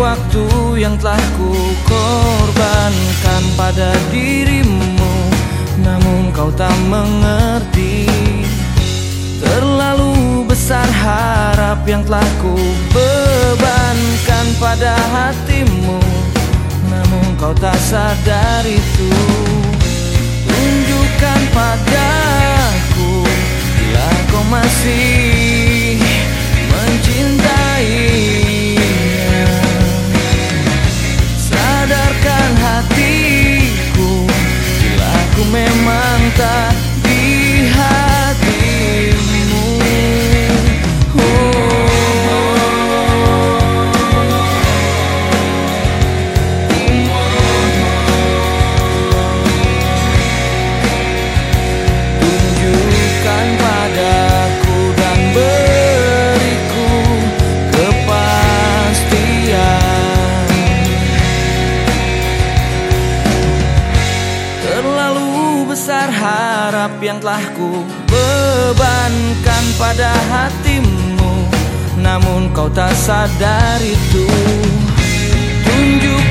waktu yang telah ku korbankan pada dirimu Namun kau tak mengerti. Terlalu besar harap yang telah ku bebankan pada hatimu Namun kau tak sadar itu. Tunjukkan padaku harap yang telah ku bebankan pada hatimu. Namun kau tak sadar itu. Tunjukkan